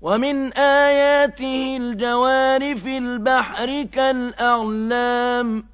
وَمِنْ آيَاتِهِ الْجَوَارِ فِي الْبَحْرِ كَالْأَعْلَامِ